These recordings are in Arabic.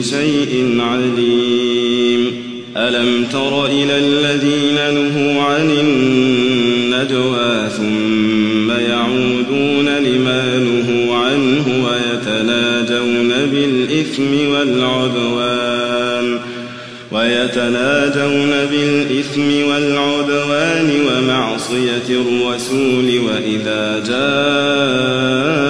بكل شيء عليم. ألم تر إلى الذين نهوا عن النجوى ثم يعودون لما نهوا عنه ويتناجون بالإثم والعدوان ويتناجون بالإثم والعدوان ومعصية الرسول وإذا جاءوك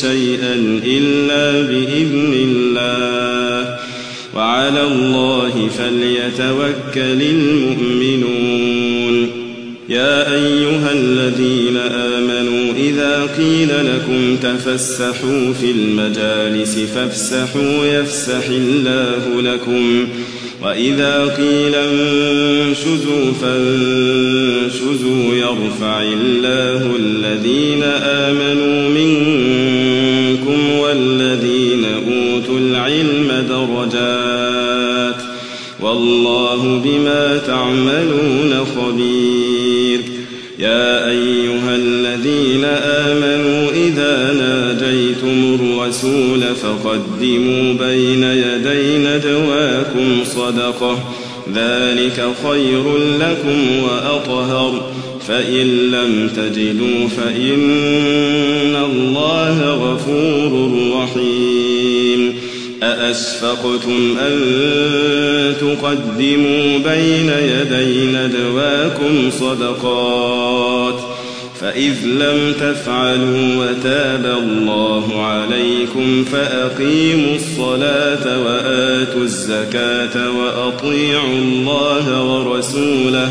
شيئا إلا بإذن الله. وعلى الله فليتوكل المؤمنون. يا أيها الذين آمنوا إذا قيل لكم تفسحوا في المجالس فافسحوا يفسح الله لكم. وإذا قيل انشزوا فانشزوا يرفع الله الذين آمنوا منكم والذين أوتوا العلم درجات والله بما تعملون خبير. يا أيها الذين آمنوا إذا ناجيتم الرسول فقدموا بين يدي ندواكم صدقة. ذلك خير لكم وأطهر. فإن لم تجدوا فإن الله غفور رحيم. أأشفقتم أن تقدموا بين يدي ندواكم صدقات. فإذ لم تفعلوا وتاب الله عليكم فأقيموا الصلاة وآتوا الزكاة وأطيعوا الله ورسوله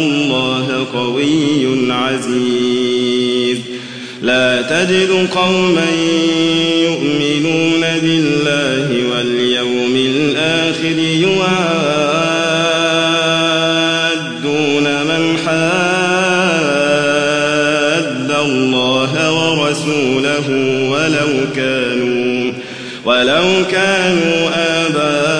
الله قوي عزيز. لا تجد قوما يؤمنون بالله واليوم الآخر يوادون من حاد الله ورسوله ولو كانوا ولو كانوا آباءهم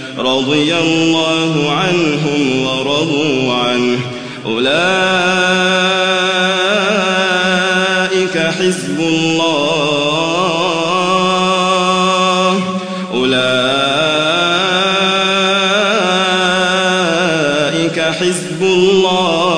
رضي الله عنهم ورضوا عنه. أولئك حزب الله. أولئك حزب الله.